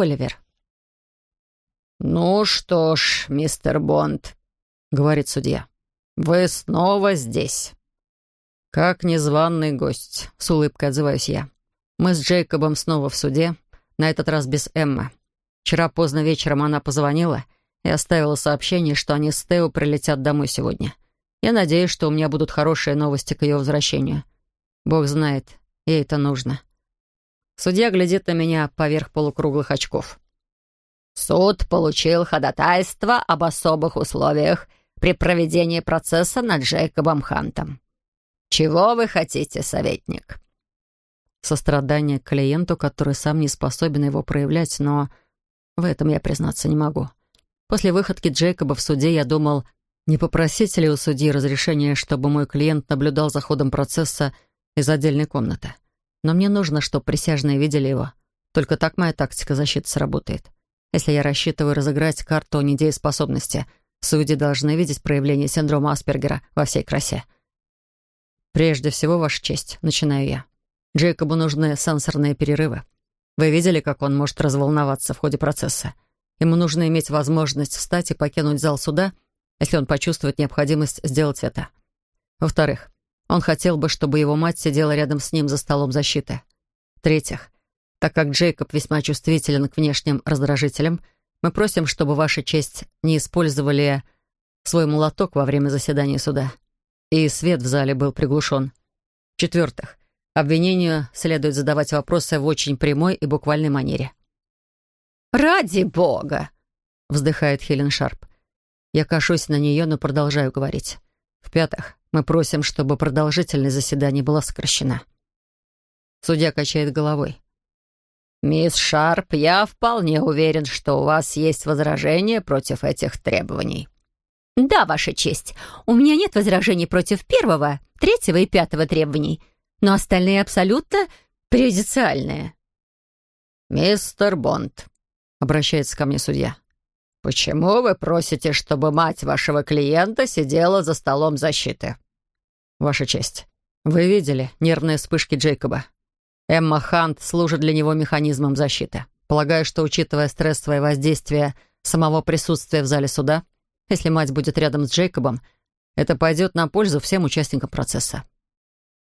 Оливер. «Ну что ж, мистер Бонд», — говорит судья, — «вы снова здесь». «Как незваный гость», — с улыбкой отзываюсь я. «Мы с Джейкобом снова в суде, на этот раз без Эммы. Вчера поздно вечером она позвонила и оставила сообщение, что они с Тео прилетят домой сегодня. Я надеюсь, что у меня будут хорошие новости к ее возвращению. Бог знает, ей это нужно». Судья глядит на меня поверх полукруглых очков. Суд получил ходатайство об особых условиях при проведении процесса над Джейкобом Хантом. Чего вы хотите, советник? Сострадание к клиенту, который сам не способен его проявлять, но в этом я признаться не могу. После выходки Джейкоба в суде я думал, не попросить ли у судьи разрешения, чтобы мой клиент наблюдал за ходом процесса из отдельной комнаты. Но мне нужно, чтобы присяжные видели его. Только так моя тактика защиты сработает. Если я рассчитываю разыграть карту недееспособности, судьи должны видеть проявление синдрома Аспергера во всей красе. «Прежде всего, Ваша честь, начинаю я. Джейкобу нужны сенсорные перерывы. Вы видели, как он может разволноваться в ходе процесса? Ему нужно иметь возможность встать и покинуть зал суда, если он почувствует необходимость сделать это. Во-вторых, он хотел бы, чтобы его мать сидела рядом с ним за столом защиты. В-третьих, так как Джейкоб весьма чувствителен к внешним раздражителям, мы просим, чтобы Ваша честь не использовали свой молоток во время заседания суда. И свет в зале был приглушен. В-четвертых, обвинению следует задавать вопросы в очень прямой и буквальной манере. «Ради бога!» — вздыхает Хелен Шарп. Я кашусь на нее, но продолжаю говорить. В-пятых, мы просим, чтобы продолжительность заседания была сокращена. Судья качает головой. «Мисс Шарп, я вполне уверен, что у вас есть возражения против этих требований». «Да, Ваша честь, у меня нет возражений против первого, третьего и пятого требований, но остальные абсолютно прejudiciальные». «Мистер Бонд», — обращается ко мне судья, «почему вы просите, чтобы мать вашего клиента сидела за столом защиты?» «Ваша честь, вы видели нервные вспышки Джейкоба? Эмма Хант служит для него механизмом защиты. Полагаю, что, учитывая стрессовое воздействие самого присутствия в зале суда, если мать будет рядом с Джейкобом, это пойдет на пользу всем участникам процесса.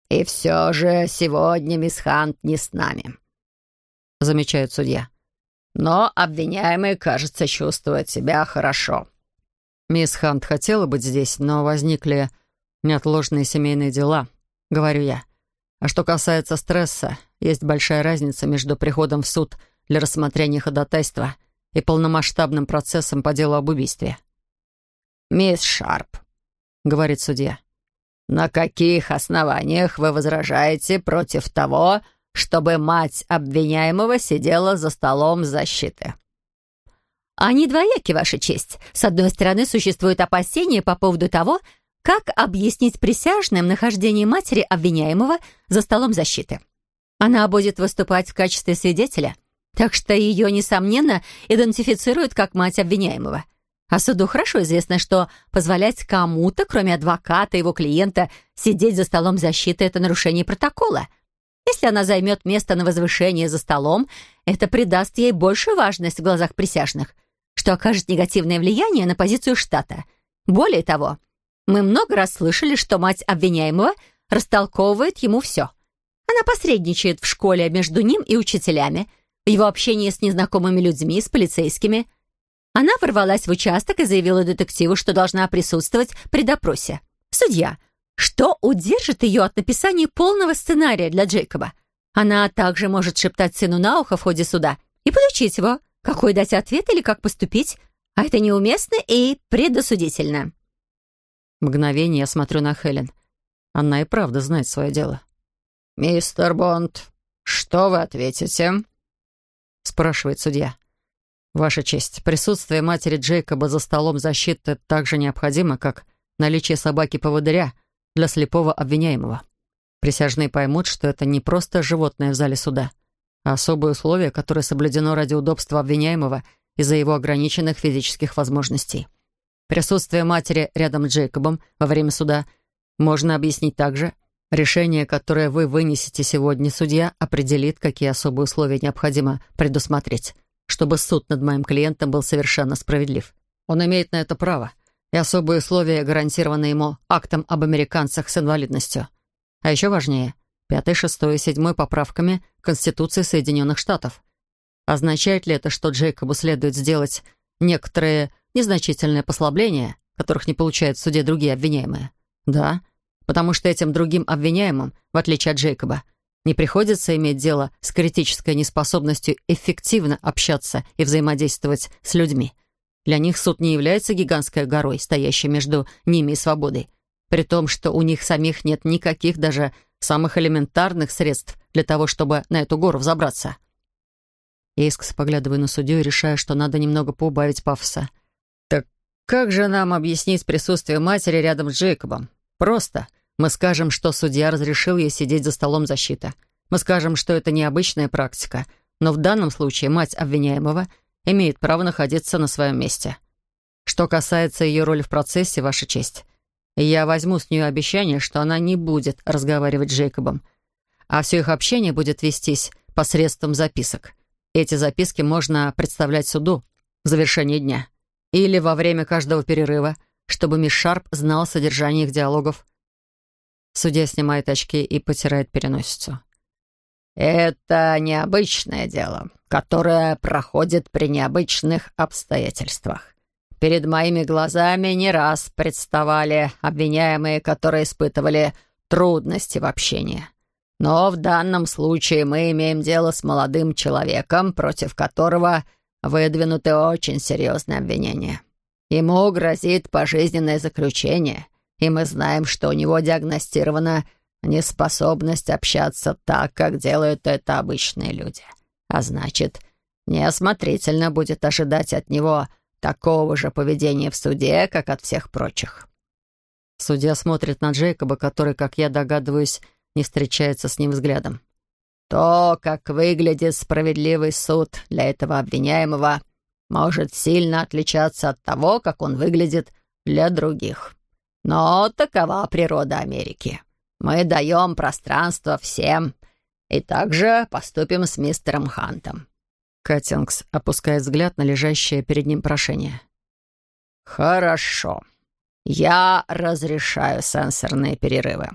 «И все же сегодня мисс Хант не с нами», — замечает судья. «Но обвиняемый, кажется, чувствует себя хорошо». «Мисс Хант хотела быть здесь, но возникли неотложные семейные дела», — говорю я. А что касается стресса, есть большая разница между приходом в суд для рассмотрения ходатайства и полномасштабным процессом по делу об убийстве. «Мисс Шарп», — говорит судья, — «на каких основаниях вы возражаете против того, чтобы мать обвиняемого сидела за столом защиты?» «Они двояки, Ваша честь. С одной стороны, существует опасение по поводу того, как объяснить присяжным нахождение матери обвиняемого за столом защиты? Она будет выступать в качестве свидетеля, так что ее, несомненно, идентифицируют как мать обвиняемого. А суду хорошо известно, что позволять кому-то, кроме адвоката и его клиента, сидеть за столом защиты — это нарушение протокола. Если она займет место на возвышении за столом, это придаст ей большую важность в глазах присяжных, что окажет негативное влияние на позицию штата. Более того, мы много раз слышали, что мать обвиняемого растолковывает ему все. Она посредничает в школе между ним и учителями, в его общении с незнакомыми людьми, с полицейскими. Она ворвалась в участок и заявила детективу, что должна присутствовать при допросе. Судья, что удержит ее от написания полного сценария для Джейкоба? Она также может шептать сыну на ухо в ходе суда и подучить его, какой дать ответ или как поступить, а это неуместно и предосудительно. Мгновение я смотрю на Хелен. Она и правда знает свое дело. «Мистер Бонд, что вы ответите?» спрашивает судья. «Ваша честь, присутствие матери Джейкоба за столом защиты так же необходимо, как наличие собаки-поводыря для слепого обвиняемого. Присяжные поймут, что это не просто животное в зале суда, а особое условие, которое соблюдено ради удобства обвиняемого из-за его ограниченных физических возможностей. Присутствие матери рядом с Джейкобом во время суда можно объяснить также. Решение, которое вы вынесете сегодня, судья определит, какие особые условия необходимо предусмотреть, чтобы суд над моим клиентом был совершенно справедлив. Он имеет на это право, и особые условия гарантированы ему актом об американцах с инвалидностью. А еще важнее, пятой, шестой и седьмой поправками Конституции Соединенных Штатов. Означает ли это, что Джейкобу следует сделать некоторые незначительные послабления, которых не получают в суде другие обвиняемые? Да, потому что этим другим обвиняемым, в отличие от Джейкоба, не приходится иметь дело с критической неспособностью эффективно общаться и взаимодействовать с людьми. Для них суд не является гигантской горой, стоящей между ними и свободой, при том, что у них самих нет никаких даже самых элементарных средств для того, чтобы на эту гору взобраться. Я искоса поглядываю на судью и решаю, что надо немного поубавить пафоса. «Так как же нам объяснить присутствие матери рядом с Джейкобом? Просто. Мы скажем, что судья разрешил ей сидеть за столом защиты. Мы скажем, что это необычная практика, но в данном случае мать обвиняемого имеет право находиться на своем месте. Что касается ее роли в процессе, Ваша честь, я возьму с нее обещание, что она не будет разговаривать с Джейкобом, а все их общение будет вестись посредством записок. Эти записки можно представлять суду в завершении дня или во время каждого перерыва, чтобы мисс Шарп знал содержание их диалогов. Судья снимает очки и потирает переносицу. «Это необычное дело, которое проходит при необычных обстоятельствах. Перед моими глазами не раз представали обвиняемые, которые испытывали трудности в общении. Но в данном случае мы имеем дело с молодым человеком, против которого выдвинуты очень серьезные обвинения. Ему грозит пожизненное заключение, и мы знаем, что у него диагностирована неспособность общаться так, как делают это обычные люди. А значит, неосмотрительно будет ожидать от него такого же поведения в суде, как от всех прочих. Судья смотрит на Джейкоба, который, как я догадываюсь, не встречается с ним взглядом. То, как выглядит справедливый суд для этого обвиняемого, может сильно отличаться от того, как он выглядит для других. Но такова природа Америки. Мы даем пространство всем, и также поступим с мистером Хантом». Каттингс опускает взгляд на лежащее перед ним прошение. «Хорошо. Я разрешаю сенсорные перерывы.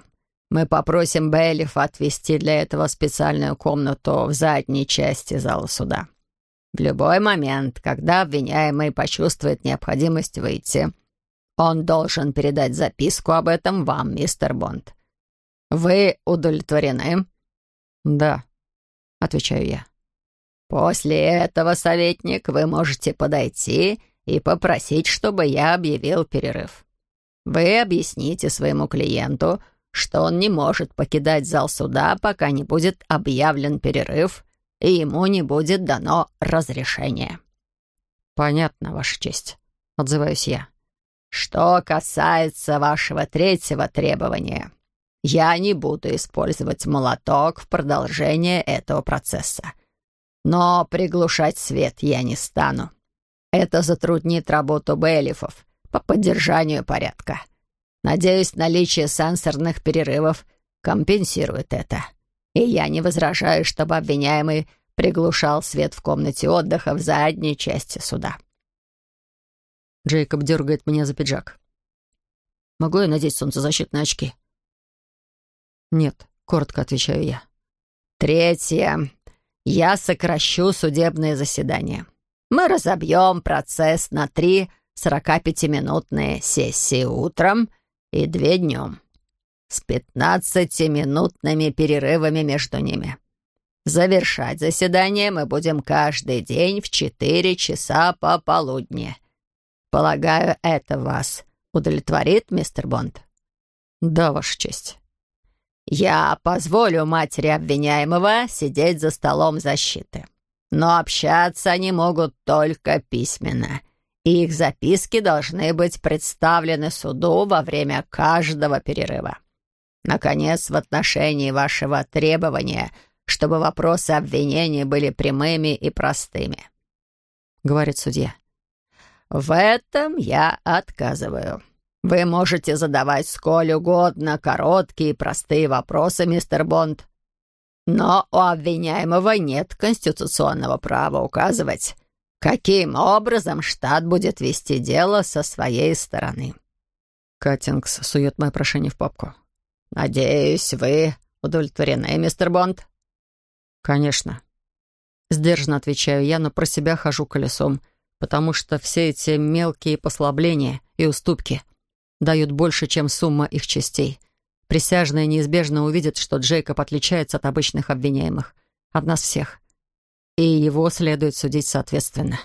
Мы попросим Бейлифа отвести для этого специальную комнату в задней части зала суда. В любой момент, когда обвиняемый почувствует необходимость выйти, он должен передать записку об этом вам, мистер Бонд. Вы удовлетворены?» «Да», — отвечаю я. «После этого, советник, вы можете подойти и попросить, чтобы я объявил перерыв. Вы объясните своему клиенту, что он не может покидать зал суда, пока не будет объявлен перерыв, и ему не будет дано разрешение». «Понятно, Ваша честь», — отзываюсь я. «Что касается вашего третьего требования, я не буду использовать молоток в продолжение этого процесса. Но приглушать свет я не стану. Это затруднит работу бейлифов по поддержанию порядка. Надеюсь, наличие сенсорных перерывов компенсирует это. И я не возражаю, чтобы обвиняемый приглушал свет в комнате отдыха в задней части суда. Джейкоб дергает меня за пиджак. «Могу я надеть солнцезащитные очки?» «Нет», — коротко отвечаю я. «Третье. Я сокращу судебное заседание. Мы разобьем процесс на три 45-минутные сессии утром и две днем, с 15-минутными перерывами между ними. Завершать заседание мы будем каждый день в 4 часа пополудни. Полагаю, это вас удовлетворит, мистер Бонд? Да, Ваша честь. Я позволю матери обвиняемого сидеть за столом защиты. Но общаться они могут только письменно, и их записки должны быть представлены суду во время каждого перерыва. Наконец, в отношении вашего требования, чтобы вопросы обвинения были прямыми и простыми. Говорит судья. В этом я отказываю. Вы можете задавать сколь угодно короткие и простые вопросы, мистер Бонд. Но у обвиняемого нет конституционного права указывать, каким образом штат будет вести дело со своей стороны. Каттингс сует мое прошение в папку. «Надеюсь, вы удовлетворены, мистер Бонд?» «Конечно». Сдержанно отвечаю я, но про себя хожу колесом, потому что все эти мелкие послабления и уступки дают больше, чем сумма их частей. Присяжные неизбежно увидят, что Джейкоб отличается от обычных обвиняемых, от нас всех. И его следует судить соответственно.